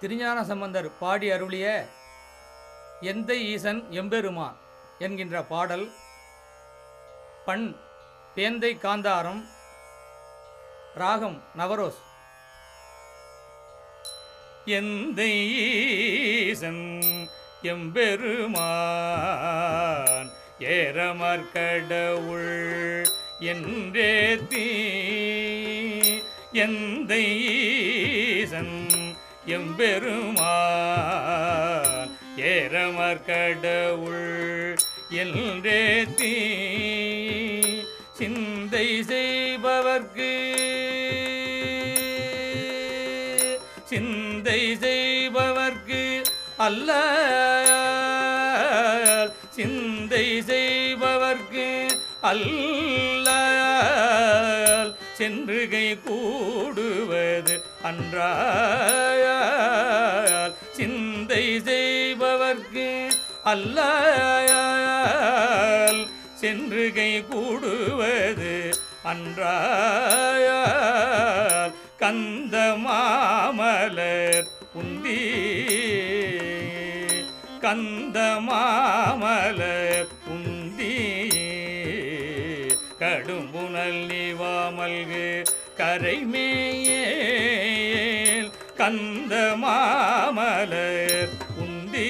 திருஞான சம்பந்தர் பாடி அருளிய எந்தை ஈசன் எம்பெருமான் என்கின்ற பாடல் பண் பேந்தை காந்தாரம் ராகம் நவரோஸ். எந்த ஈசன் எம்பெருமான் ஏறமற்கடவுள் என்றே தீ எந்த ஈசன் எம்பெருமான் ஏறமற்கடவுள் என்றே தீ சிந்தை செய்பவர்க்கு சிந்தை செய்பவர்க்கு அல்ல சிந்தை செய்பவர்க்கு அல்ல சென்று கை கூடுவது அன்றாயால் சிந்தை செய்பவர்க்கு அல்லாயால் சென்று கை கூடுவது அன்றாயால் கந்த மாமலர் உந்தி. கந்த மாமலர் உந்தி. கடும்புணல் நிவாமல்கு கரைமேயே கந்த மாமலர் உந்தி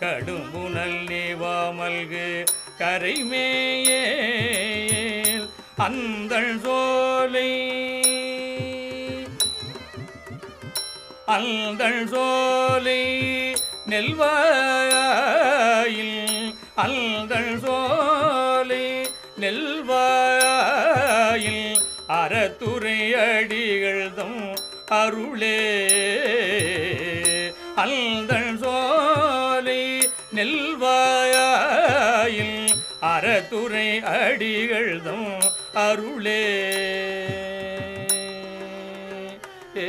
கடும்புணல் நீவாமல்கு கரைமேயே அந்தள் சோலை. அல்தள் சோலை நெல்வாயில் அல்தள் சோலை நெல்வாயில் அறத்துறையடிகள்தம் அருளே. அல்தன் சோலை நெல்வாயில் அறத்துறை அடிகள்தம் அருளே. ஏ